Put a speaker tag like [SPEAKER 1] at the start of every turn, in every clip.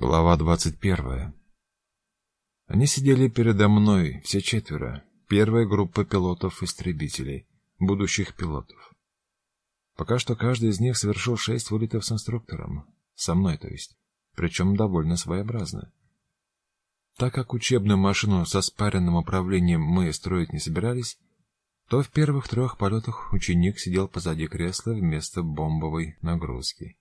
[SPEAKER 1] Глава двадцать первая. Они сидели передо мной, все четверо. Первая группа пилотов-истребителей, будущих пилотов. Пока что каждый из них совершил шесть вылетов с инструктором. Со мной, то есть. Причем довольно своеобразно. Так как учебную машину со спаренным управлением мы строить не собирались, то в первых трех полетах ученик сидел позади кресла вместо бомбовой нагрузки.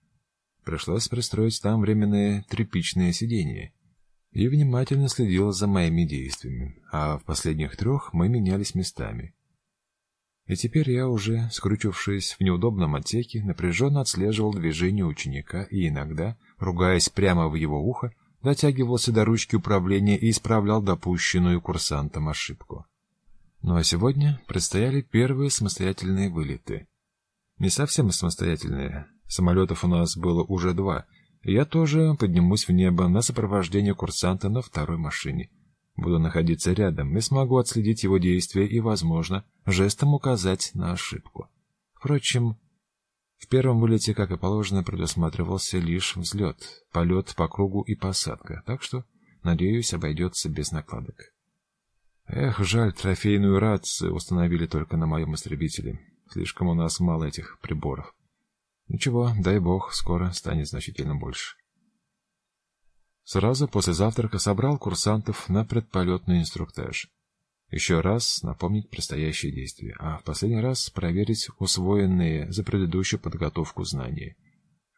[SPEAKER 1] Пришлось пристроить там временное тряпичное сиденье и внимательно следил за моими действиями, а в последних трех мы менялись местами. И теперь я уже, скручившись в неудобном отсеке, напряженно отслеживал движение ученика и иногда, ругаясь прямо в его ухо, дотягивался до ручки управления и исправлял допущенную курсантом ошибку. Ну а сегодня предстояли первые самостоятельные вылеты. Не совсем самостоятельные, Самолетов у нас было уже два. я тоже поднимусь в небо на сопровождение курсанта на второй машине. Буду находиться рядом и смогу отследить его действия и, возможно, жестом указать на ошибку. Впрочем, в первом вылете, как и положено, предусматривался лишь взлет, полет по кругу и посадка, так что, надеюсь, обойдется без накладок. Эх, жаль, трофейную рацию установили только на моем истребителе. Слишком у нас мало этих приборов. Ничего, дай бог, скоро станет значительно больше. Сразу после завтрака собрал курсантов на предполетный инструктаж. Еще раз напомнить предстоящие действия, а в последний раз проверить усвоенные за предыдущую подготовку знания.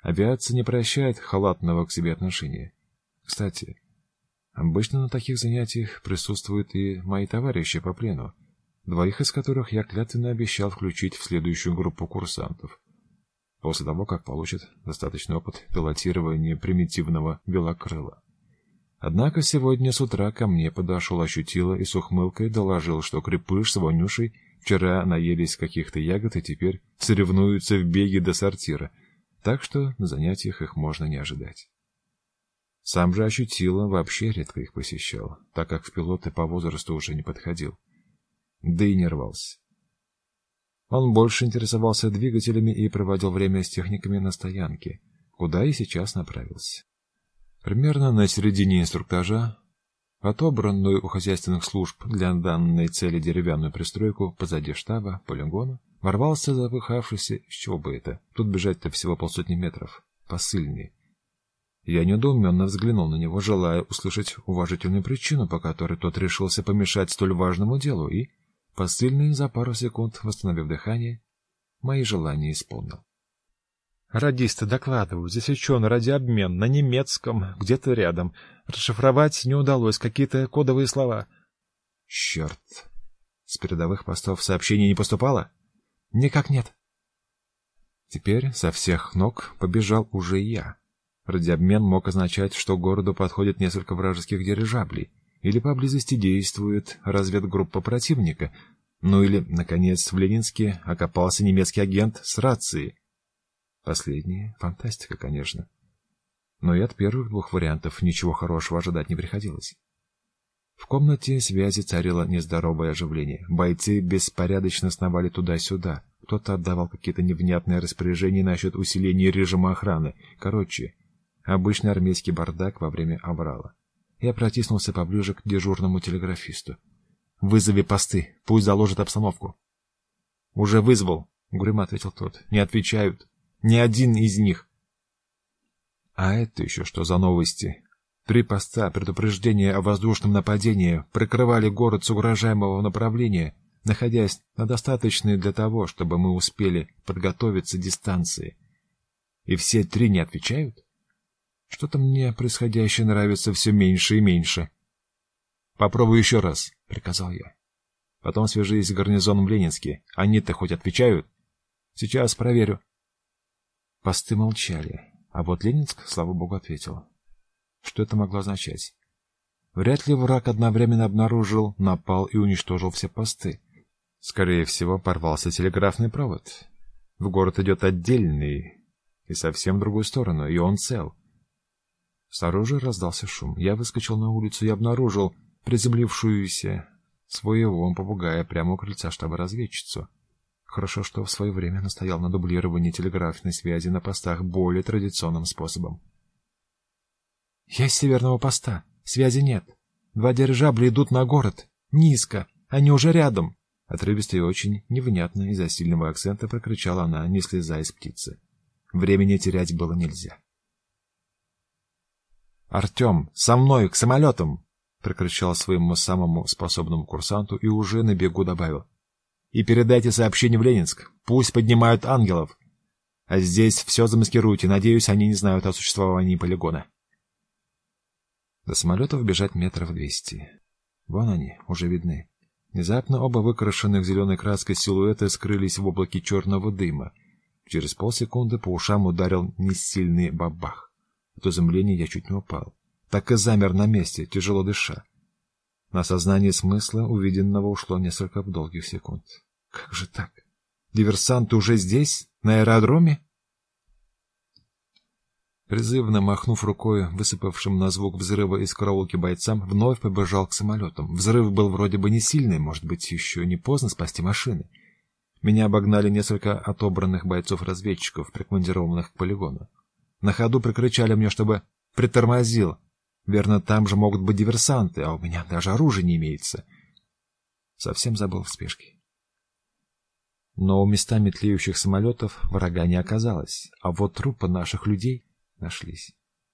[SPEAKER 1] Авиация не прощает халатного к себе отношения. Кстати, обычно на таких занятиях присутствуют и мои товарищи по плену, двоих из которых я клятвенно обещал включить в следующую группу курсантов после того, как получит достаточный опыт пилотирования примитивного белокрыла. Однако сегодня с утра ко мне подошел ощутило и с ухмылкой доложил, что крепыш с Ванюшей вчера наелись каких-то ягод и теперь соревнуются в беге до сортира, так что на занятиях их можно не ожидать. Сам же ощутило вообще редко их посещал, так как в пилоты по возрасту уже не подходил. Да и не рвался. Он больше интересовался двигателями и проводил время с техниками на стоянке, куда и сейчас направился. Примерно на середине инструктажа, отобранную у хозяйственных служб для данной цели деревянную пристройку позади штаба, полигона, ворвался запыхавшийся, с чего бы это, тут бежать-то всего полсотни метров, посыльный. Я недоуменно взглянул на него, желая услышать уважительную причину, по которой тот решился помешать столь важному делу, и Посыльный, за пару секунд восстановив дыхание, мои желания исполнил.
[SPEAKER 2] Радисты докладывают, засечен радиообмен на немецком, где-то рядом. Расшифровать не удалось, какие-то кодовые слова.
[SPEAKER 1] Черт! С передовых постов сообщений не поступало?
[SPEAKER 2] Никак нет.
[SPEAKER 1] Теперь со всех ног побежал уже я. Радиообмен мог означать, что к городу подходит несколько вражеских дирижаблей, или поблизости действует разведгруппа противника, ну или, наконец, в Ленинске окопался немецкий агент с рацией. Последнее — фантастика, конечно. Но и от первых двух вариантов ничего хорошего ожидать не приходилось. В комнате связи царило нездоровое оживление. Бойцы беспорядочно сновали туда-сюда. Кто-то отдавал какие-то невнятные распоряжения насчет усиления режима охраны. Короче, обычный армейский бардак во время аврала. Я протиснулся поближе к дежурному телеграфисту. «Вызови посты, пусть заложат обстановку». «Уже вызвал», — угрюмо ответил тот. «Не отвечают. Ни один из них». «А это еще что за новости?» Три поста предупреждения о воздушном нападении прикрывали город с угрожаемого направления, находясь на достаточной для того, чтобы мы успели подготовиться дистанции. И все три не отвечают? Что-то мне происходящее нравится все меньше и меньше. «Попробуй еще раз», — приказал я. «Потом свяжись с гарнизоном Ленинске. Они-то хоть отвечают?» «Сейчас проверю». Посты молчали, а вот Ленинск, слава богу, ответил. Что это могло означать? Вряд ли враг одновременно обнаружил, напал и уничтожил все посты. Скорее всего, порвался телеграфный провод. В город идет отдельный и совсем в другую сторону, и он цел. Снаружи раздался шум. Я выскочил на улицу и обнаружил приземлившуюся своего попугая прямо у крыльца штаба разведчицу. Хорошо, что в свое время настоял на дублировании телеграфной связи на постах более традиционным способом.
[SPEAKER 2] «Я с северного поста. Связи нет. Два дирижабля идут на город. Низко. Они уже рядом».
[SPEAKER 1] Отрывисто и очень невнятно из-за сильного акцента прокричала она, не слезая с птицы. Времени терять было нельзя.
[SPEAKER 2] «Артем, со мной, к самолетам!» — прокричал своему самому способному курсанту и уже на бегу добавил. «И передайте сообщение в Ленинск. Пусть поднимают ангелов. А здесь все замаскируйте. Надеюсь, они не знают о существовании полигона».
[SPEAKER 1] До самолетов бежать метров двести. Вон они, уже видны. Внезапно оба выкрашенных зеленой краской силуэта скрылись в облаке черного дыма. Через полсекунды по ушам ударил несильный бабах. От изумления я чуть не упал. Так и замер на месте, тяжело дыша. На сознание смысла увиденного ушло несколько долгих секунд. Как же так? Диверсанты уже здесь, на аэродроме? Призывно махнув рукой, высыпавшим на звук взрыва из караулки бойцам, вновь побежал к самолетам. Взрыв был вроде бы не сильный, может быть, еще не поздно спасти машины. Меня обогнали несколько отобранных бойцов-разведчиков, прикомандированных к полигону. На ходу прикричали мне, чтобы притормозил. Верно, там же могут быть диверсанты, а у меня даже оружия не имеется. Совсем забыл в спешке. Но у местами тлеющих самолетов врага не оказалось, а вот трупы наших людей нашлись.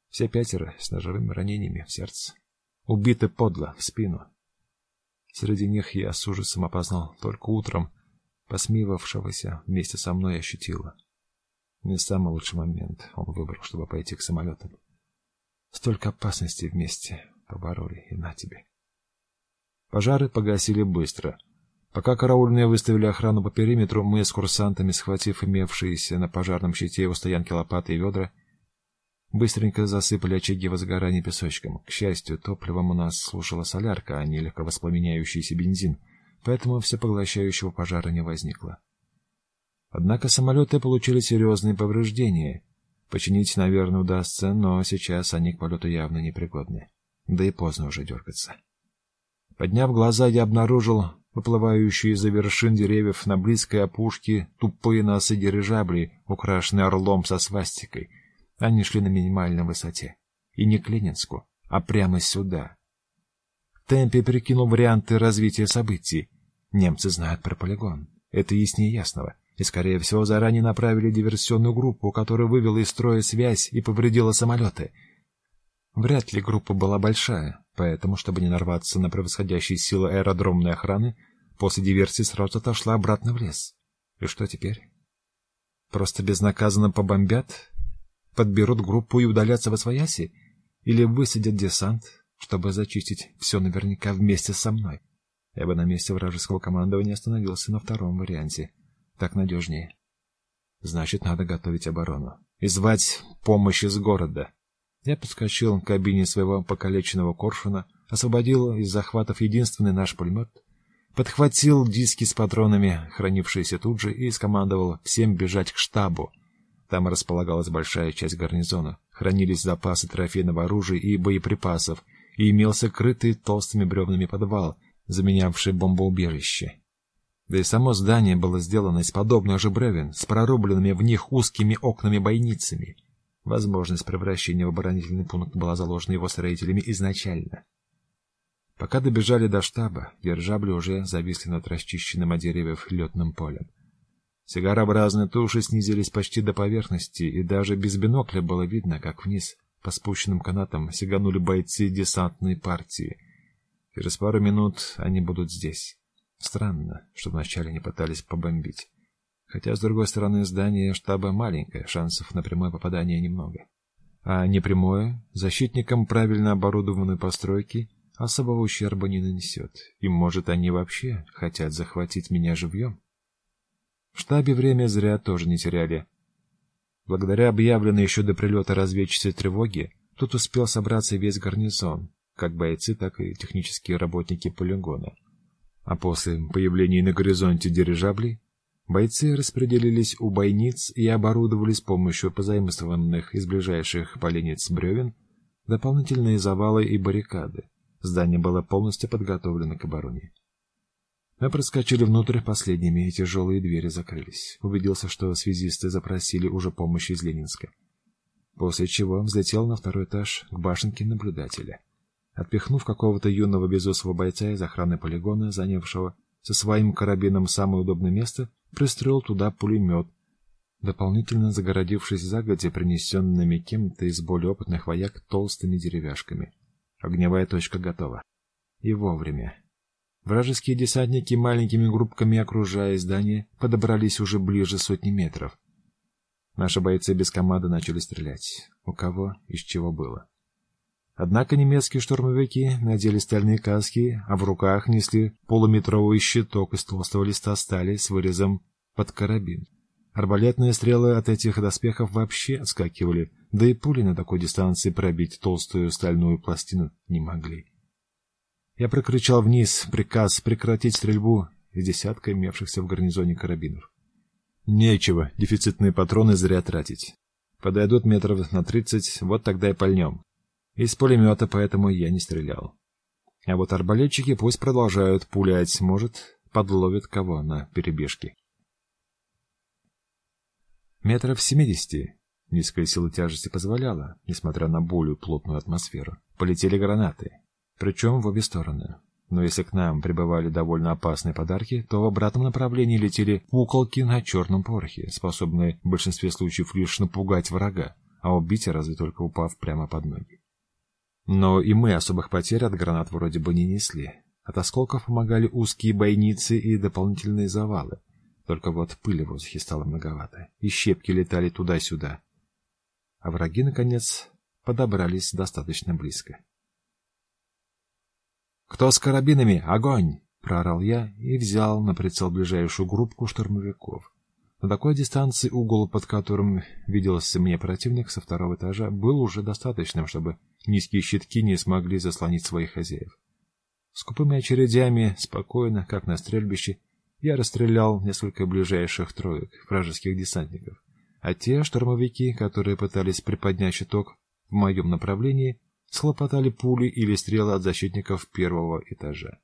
[SPEAKER 1] Все пятеро с ножевыми ранениями в сердце. Убиты подло, в спину. Среди них я с ужасом опознал только утром посмеивавшегося вместе со мной ощутила. Не самый лучший момент он выбрал, чтобы пойти к самолетам. Столько опасностей вместе побороли, и на тебе. Пожары погасили быстро. Пока караульные выставили охрану по периметру, мы с курсантами, схватив имевшиеся на пожарном щите у стоянки лопаты и ведра, Быстренько засыпали очаги возгорания песочком. К счастью, топливом у нас слушала солярка, а не легковоспламеняющийся бензин, поэтому всепоглощающего пожара не возникло. Однако самолеты получили серьезные повреждения. Починить, наверное, удастся, но сейчас они к полету явно непригодны. Да и поздно уже дергаться. Подняв глаза, я обнаружил выплывающие из-за вершин деревьев на близкой опушке тупые носы дирижаблей, украшенные орлом со свастикой — они шли на минимальной высоте. И не к Ленинску, а прямо сюда. Темпе перекинул варианты развития событий. Немцы знают про полигон. Это яснее ясного. И, скорее всего, заранее направили диверсионную группу, которая вывела из строя связь и повредила самолеты. Вряд ли группа была большая, поэтому, чтобы не нарваться на превосходящие силы аэродромной охраны, после диверсии сразу отошла обратно в лес. И что теперь? Просто безнаказанно побомбят подберут группу и удалятся во свояси? Или высадят десант, чтобы зачистить все наверняка вместе со мной? Я бы на месте вражеского командования остановился на втором варианте. Так надежнее. Значит, надо готовить оборону. И звать помощь из города. Я подскочил к кабине своего покалеченного коршуна, освободил из захватов единственный наш пулемет, подхватил диски с патронами, хранившиеся тут же, и скомандовал всем бежать к штабу, там располагалась большая часть гарнизона, хранились запасы трофейного оружия и боеприпасов, и имелся крытый толстыми бревнами подвал, заменявший бомбоубежище. Да и само здание было сделано из подобных же бревен, с прорубленными в них узкими окнами-бойницами. Возможность превращения в оборонительный пункт была заложена его строителями изначально. Пока добежали до штаба, дирижабли уже зависли над расчищенным от деревьев летным полем. Сигарообразные туши снизились почти до поверхности, и даже без бинокля было видно, как вниз по спущенным канатам сиганули бойцы десантной партии. Через пару минут они будут здесь. Странно, что вначале не пытались побомбить. Хотя, с другой стороны, здание штаба маленькое, шансов на прямое попадание немного. А непрямое, защитникам правильно оборудованной постройки, особого ущерба не нанесет. И, может, они вообще хотят захватить меня живьем? В штабе время зря тоже не теряли. Благодаря объявленной еще до прилета разведчице тревоги, тут успел собраться весь гарнизон, как бойцы, так и технические работники полигона. А после появления на горизонте дирижаблей, бойцы распределились у бойниц и оборудовали с помощью позаимствованных из ближайших поленниц бревен дополнительные завалы и баррикады. Здание было полностью подготовлено к обороне. Мы проскочили внутрь последними, и тяжелые двери закрылись. Убедился, что связисты запросили уже помощь из Ленинска. после чего взлетел на второй этаж к башенке наблюдателя. Отпихнув какого-то юного безусого бойца из охраны полигона, занявшего со своим карабином самое удобное место, пристроил туда пулемет, дополнительно загородившись загодя принесенными кем-то из более опытных вояк толстыми деревяшками. Огневая точка готова. И вовремя. Вражеские десантники, маленькими группками окружая здание, подобрались уже ближе сотни метров. Наши бойцы без команды начали стрелять. У кого и с чего было. Однако немецкие штурмовики надели стальные каски, а в руках несли полуметровый щиток из толстого листа стали с вырезом под карабин. Арбалетные стрелы от этих доспехов вообще отскакивали, да и пули на такой дистанции пробить толстую стальную пластину не могли. Я прокричал вниз приказ прекратить стрельбу из десятка имевшихся в гарнизоне карабинов. Нечего дефицитные патроны зря тратить. Подойдут метров на тридцать, вот тогда и пальнем. Из пулемета поэтому я не стрелял. А вот арбалетчики пусть продолжают пулять, может, подловят кого на перебежке. Метров семидесяти низкая сила тяжести позволяла, несмотря на более плотную атмосферу. Полетели гранаты причем в обе стороны. Но если к нам прибывали довольно опасные подарки, то в обратном направлении летели куколки на черном порохе, способные в большинстве случаев лишь напугать врага, а убить разве только упав прямо под ноги. Но и мы особых потерь от гранат вроде бы не несли. От осколков помогали узкие бойницы и дополнительные завалы. Только вот пыли в воздухе стало многовато, и щепки летали туда-сюда. А враги, наконец, подобрались достаточно близко. «Кто с карабинами? Огонь!» — проорал я и взял на прицел ближайшую группку штурмовиков. На такой дистанции угол, под которым виделся мне противник со второго этажа, был уже достаточным, чтобы низкие щитки не смогли заслонить своих хозяев. Скупыми очередями, спокойно, как на стрельбище, я расстрелял несколько ближайших троек вражеских десантников, а те штурмовики, которые пытались приподнять щиток в моем направлении, схлопотали пули или стрелы от защитников первого этажа.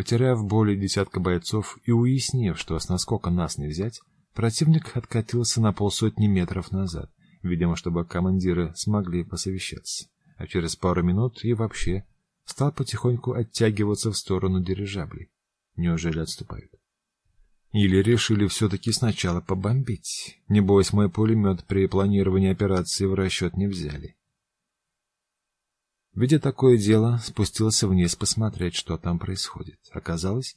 [SPEAKER 1] Потеряв более десятка бойцов и уяснив, что с наскока нас не взять, противник откатился на полсотни метров назад, видимо, чтобы командиры смогли посовещаться, а через пару минут и вообще стал потихоньку оттягиваться в сторону дирижаблей. Неужели отступают? Или решили все-таки сначала побомбить? Небось, мой пулемет при планировании операции в расчет не взяли. Видя такое дело, спустился вниз посмотреть, что там происходит. Оказалось,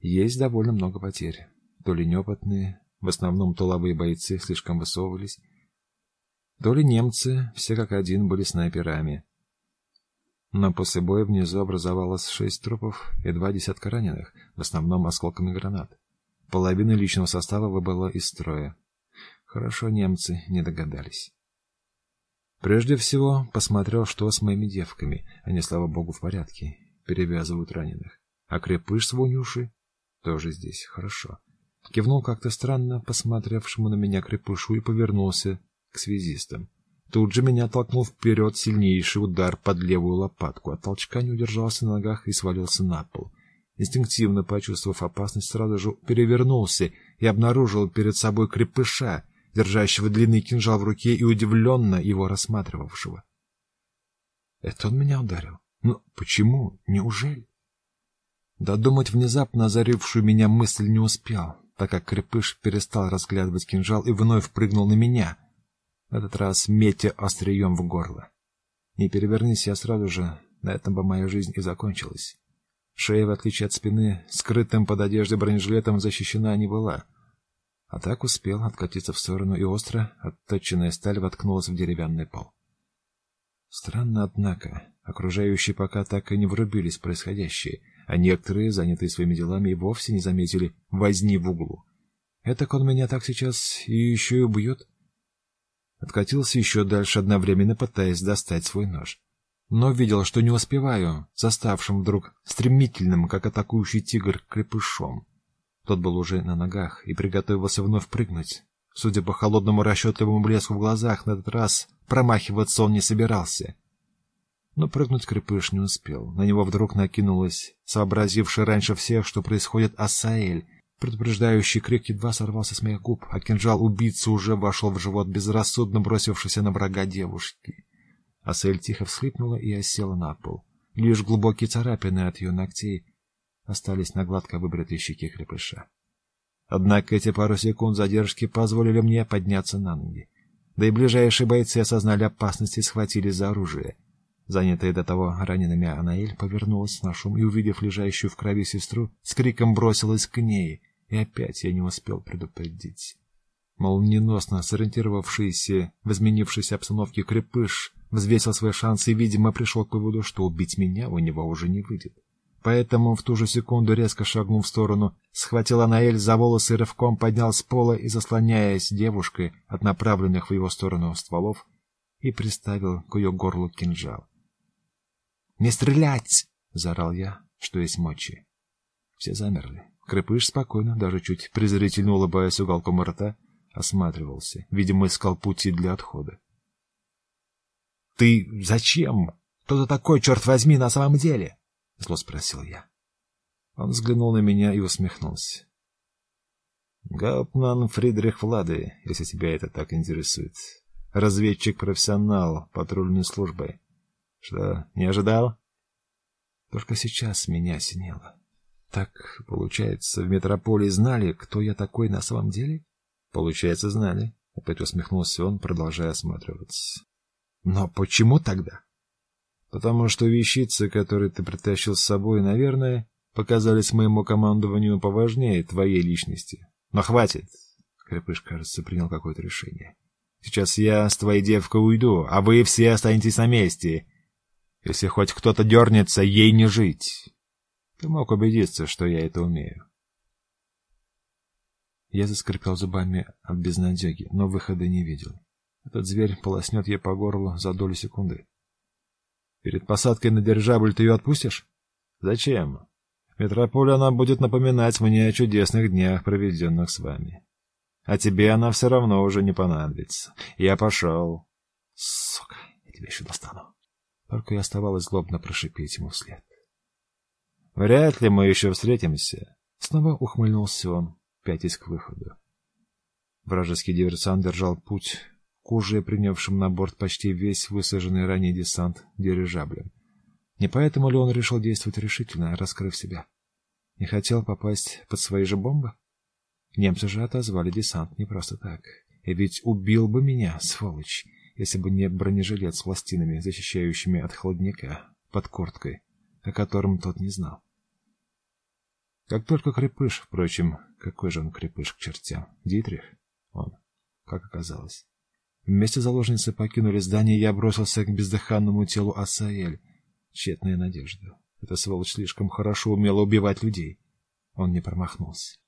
[SPEAKER 1] есть довольно много потерь. То ли неопытные, в основном тыловые бойцы слишком высовывались, то ли немцы, все как один, были снайперами. Но после боя внизу образовалось шесть трупов и два десятка раненых, в основном осколками гранат. Половина личного состава выбыла из строя. Хорошо немцы не догадались. Прежде всего, посмотрел, что с моими девками. Они, слава богу, в порядке. Перевязывают раненых. А крепыш с вонюши тоже здесь. Хорошо. Кивнул как-то странно, посмотревшему на меня крепышу, и повернулся к связистам. Тут же меня толкнул вперед сильнейший удар под левую лопатку. От толчка не удержался на ногах и свалился на пол. Инстинктивно почувствовав опасность, сразу же перевернулся и обнаружил перед собой крепыша, держащего длинный кинжал в руке и удивленно его рассматривавшего. Это он меня ударил? Но почему? Неужели? Додумать внезапно озарившую меня мысль не успел, так как крепыш перестал разглядывать кинжал и вновь прыгнул на меня, в этот раз метя острием в горло. Не перевернись я сразу же, на этом бы моя жизнь и закончилась. Шея, в отличие от спины, скрытым под одеждой бронежилетом защищена не была — а так успел откатиться в сторону, и остро отточенная сталь воткнулась в деревянный пол. Странно, однако, окружающие пока так и не врубились в происходящее, а некоторые, занятые своими делами, и вовсе не заметили возни в углу. Этак он меня так сейчас и еще и убьет? Откатился еще дальше, одновременно пытаясь достать свой нож. Но видел, что не успеваю, заставшим вдруг стремительным, как атакующий тигр, крепышом. Тот был уже на ногах и приготовился вновь прыгнуть. Судя по холодному расчетливому блеску в глазах, на этот раз промахиваться он не собирался. Но прыгнуть крепыш не успел. На него вдруг накинулась, сообразившая раньше всех, что происходит Асаэль, Предупреждающий крик едва сорвался с моих губ, а кинжал убийцы уже вошел в живот безрассудно бросившийся на врага девушки. Асель тихо всхлипнула и осела на пол. Лишь глубокие царапины от ее ногтей остались на гладко выбритой щеке крепыша. Однако эти пару секунд задержки позволили мне подняться на ноги. Да и ближайшие бойцы осознали опасность и схватили за оружие. Занятая до того ранеными Анаэль повернулась на шум и, увидев лежащую в крови сестру, с криком бросилась к ней, и опять я не успел предупредить. Молниеносно сориентировавшийся в изменившейся обстановке крепыш взвесил свои шансы и, видимо, пришел к выводу, что убить меня у него уже не выйдет. Поэтому в ту же секунду резко шагнув в сторону, схватил Анаэль за волосы и рывком поднял с пола и, заслоняясь девушкой от направленных в его сторону стволов, и приставил к ее горлу кинжал. «Не стрелять!» — заорал я, что есть мочи. Все замерли. Крепыш спокойно, даже чуть презрительно улыбаясь уголком рта, осматривался. Видимо, искал пути для отхода. «Ты зачем? Кто ты такой, черт возьми, на самом деле?» — зло спросил я. Он взглянул на меня и усмехнулся. «Гауптман Фридрих Влады, если тебя это так интересует. Разведчик-профессионал патрульной службы. Что, не ожидал?» Только сейчас меня осенило. Так, получается, в метрополии знали, кто я такой на самом деле? Получается, знали. Опять усмехнулся он, продолжая осматриваться. Но почему тогда? Потому что вещицы, которые ты притащил с собой, наверное, показались моему командованию поважнее твоей личности. Но хватит. Крепыш, кажется, принял какое-то решение. Сейчас я с твоей девкой уйду, а вы все останетесь на месте. Если хоть кто-то дернется, ей не жить. Ты мог убедиться, что я это умею. Я заскрипел зубами от безнадеги, но выхода не видел. Этот зверь полоснет ей по горлу за долю секунды. Перед посадкой на дирижабль ты ее отпустишь? Зачем? Метрополь она будет напоминать мне о чудесных днях, проведенных с вами. А тебе она все равно уже не понадобится. Я пошел. Сука, я тебя еще достану. Только и оставалось злобно прошипеть ему вслед. Вряд ли мы еще встретимся. Снова ухмыльнулся он, пятясь к выходу. Вражеский диверсант держал путь к уже принявшим на борт почти весь высаженный ранее десант дирижаблем. Не поэтому ли он решил действовать решительно, раскрыв себя? Не хотел попасть под свои же бомбы? Немцы же отозвали десант не просто так. И ведь убил бы меня, сволочь, если бы не бронежилет с пластинами, защищающими от холодняка, под курткой, о котором тот не знал. Как только крепыш, впрочем, какой же он крепыш к чертям, Дитрих, он, как оказалось. Вместе заложницы покинули здание, и я бросился к бездыханному телу Асаэль. Тщетная надежда. Эта сволочь слишком хорошо умела убивать людей. Он не промахнулся.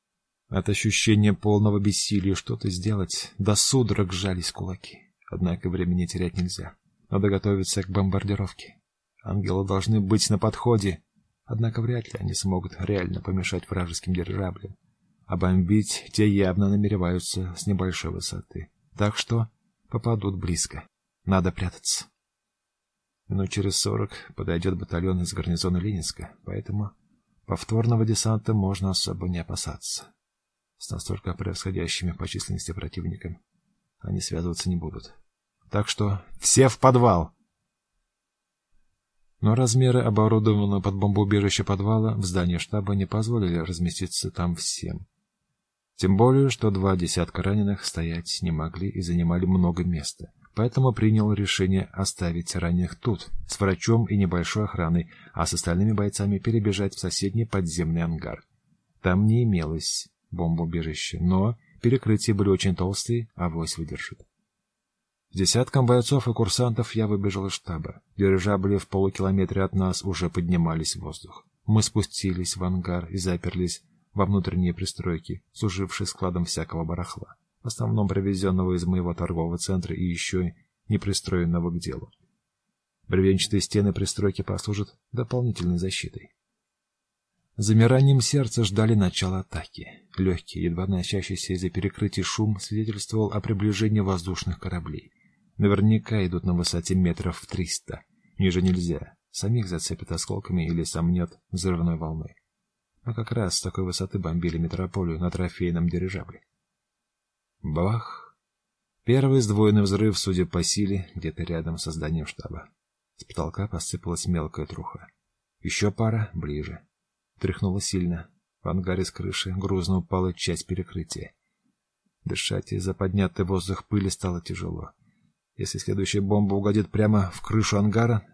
[SPEAKER 1] От ощущения полного бессилия что-то сделать, до судорог сжались кулаки. Однако времени терять нельзя. Надо готовиться к бомбардировке. Ангелы должны быть на подходе, однако вряд ли они смогут реально помешать вражеским дирижаблям. А бомбить те явно намереваются с небольшой высоты. Так что попадут близко. Надо прятаться. Минут через сорок подойдет батальон из гарнизона Ленинска, поэтому повторного десанта можно особо не опасаться. С настолько превосходящими по численности противниками они связываться не будут. Так что все в подвал! Но размеры оборудованного под бомбоубежище подвала в здании штаба не позволили разместиться там всем. Тем более, что два десятка раненых стоять не могли и занимали много места. Поэтому принял решение оставить раненых тут, с врачом и небольшой охраной, а с остальными бойцами перебежать в соседний подземный ангар. Там не имелось бомбоубежища, но перекрытия были очень толстые, а вось выдержит. С десятком бойцов и курсантов я выбежал из штаба. Дирижабли в полукилометре от нас уже поднимались в воздух. Мы спустились в ангар и заперлись во внутренние пристройки, служившие складом всякого барахла, в основном привезенного из моего торгового центра и еще не пристроенного к делу. Бревенчатые стены пристройки послужат дополнительной защитой. Замиранием сердца ждали начала атаки. Легкий, едва начащийся из-за перекрытий шум свидетельствовал о приближении воздушных кораблей. Наверняка идут на высоте метров в триста. Ниже нельзя. Самих зацепит осколками или сомнет взрывной волной. Мы как раз с такой высоты бомбили метрополию на трофейном дирижабле. Бах! Первый сдвоенный взрыв, судя по силе, где-то рядом со зданием штаба. С потолка посыпалась мелкая труха. Еще пара ближе. Тряхнуло сильно. В ангаре с крыши грузно упала часть перекрытия. Дышать из-за поднятой воздух пыли стало тяжело. Если следующая бомба угодит прямо в крышу ангара,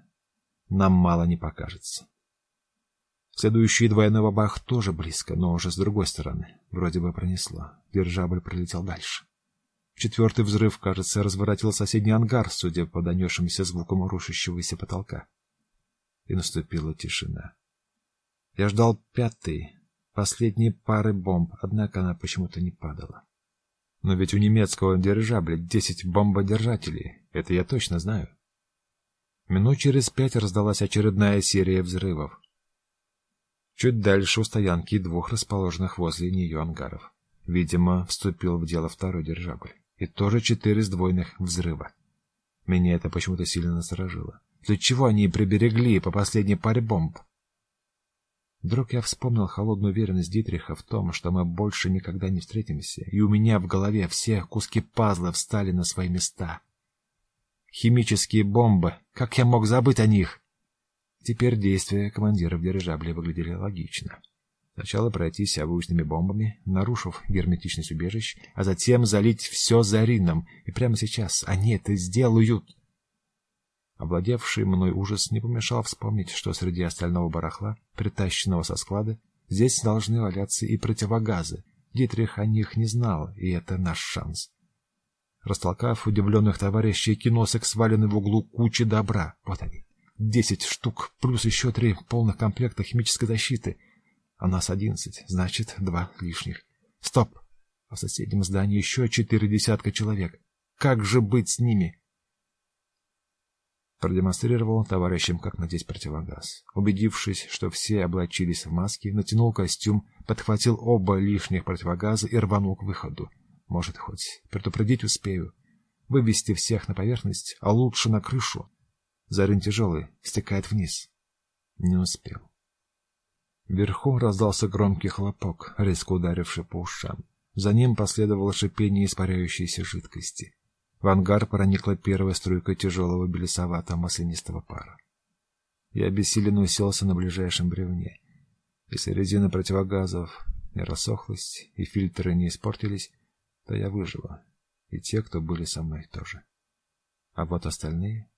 [SPEAKER 1] нам мало не покажется. Следующий двойной бабах тоже близко, но уже с другой стороны. Вроде бы пронесло. Дирижабль пролетел дальше. Четвертый взрыв, кажется, разворотил соседний ангар, судя по донесшимся звукам рушащегося потолка. И наступила тишина. Я ждал пятый, последней пары бомб, однако она почему-то не падала. Но ведь у немецкого дирижабля десять бомбодержателей, это я точно знаю. Минут через пять раздалась очередная серия взрывов. Чуть дальше у стоянки двух расположенных возле нее ангаров. Видимо, вступил в дело второй дирижабль. И тоже четыре сдвоенных взрыва. Меня это почему-то сильно насторожило. Для чего они приберегли по последней паре бомб? Вдруг я вспомнил холодную уверенность Дитриха в том, что мы больше никогда не встретимся, и у меня в голове все куски пазла встали на свои места. Химические бомбы, как я мог забыть о них? Теперь действия командиров дирижабля выглядели логично. Сначала пройтись обычными бомбами, нарушив герметичность убежищ, а затем залить все зарином, и прямо сейчас они это сделают. Обладевший мной ужас не помешал вспомнить, что среди остального барахла, притащенного со склада, здесь должны валяться и противогазы. Дитрих о них не знал, и это наш шанс. Растолкав удивленных товарищей, кинулся к сваленной в углу куче добра. Вот они. Десять штук, плюс еще три полных комплекта химической защиты. А нас одиннадцать, значит, два лишних. Стоп! А в соседнем здании еще четыре десятка человек. Как же быть с ними? Продемонстрировал товарищам, как надеть противогаз. Убедившись, что все облачились в маски, натянул костюм, подхватил оба лишних противогаза и рванул к выходу. Может, хоть предупредить успею. Вывести всех на поверхность, а лучше на крышу. Зарин тяжелый, стекает вниз. Не успел. Вверху раздался громкий хлопок, резко ударивший по ушам. За ним последовало шипение испаряющейся жидкости. В ангар проникла первая струйка тяжелого белесоватого маслянистого пара. Я обессиленно уселся на ближайшем бревне. Если резина противогазов не рассохлась и фильтры не испортились, то я выжила. И те, кто были со мной тоже. А вот остальные...